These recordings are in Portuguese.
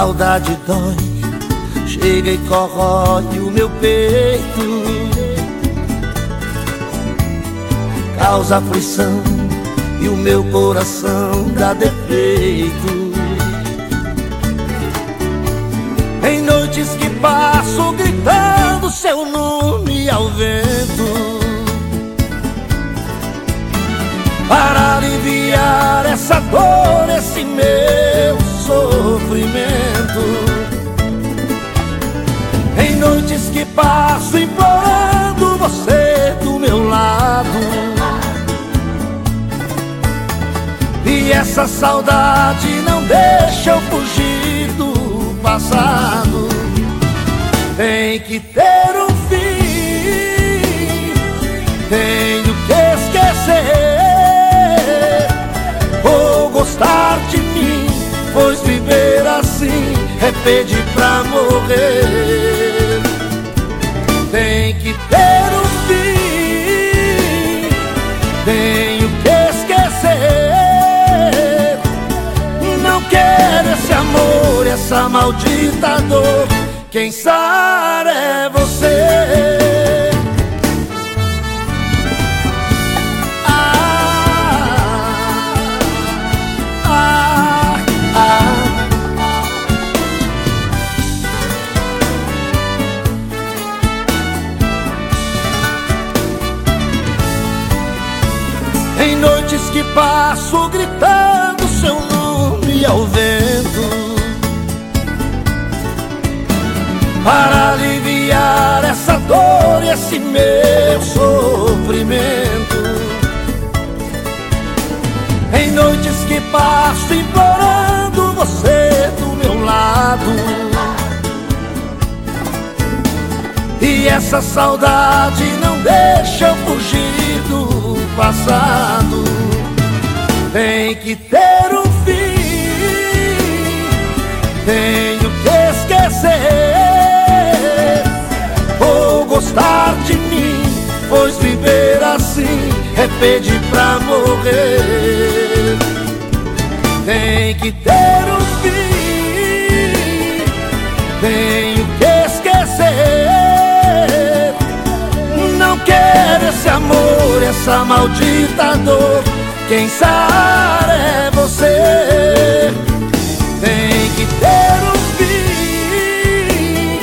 saudade dói, chega e corrói o meu peito. Causa aflição e o meu coração dá defeito. Em noites que passo gritando seu nome ao vento. Para aliviar essa dor, esse meu Que passo implorando você do meu lado. E essa saudade não deixa eu fugir do passado. Tem que ter um fim, tenho que esquecer. é pedir pra morrer. Maldita dor. Quem sabe é você. Em noites que passo gritando seu nome ao vento Para aliviar essa dor e esse meu sofrimento. Em noites que passo implorando você do meu lado. E essa saudade não deixa eu fugir do passado. Tem que ter um fim. Pedir pra morrer. Tem que ter um fim. Tenho que esquecer. Não quero esse amor, essa maldita dor quem sabe é você Tem que ter um fim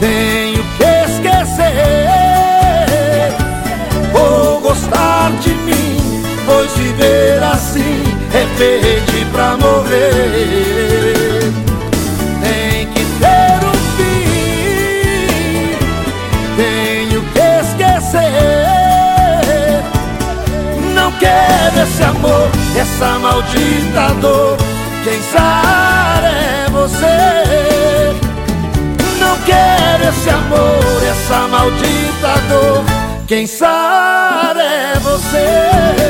Tenho pedir pra morrer Tem que ter um fim Tenho que esquecer Não quero esse amor, essa maldita dor. Quem sabe é você. Não quero esse amor, essa maldita dor. Quem sabe é você.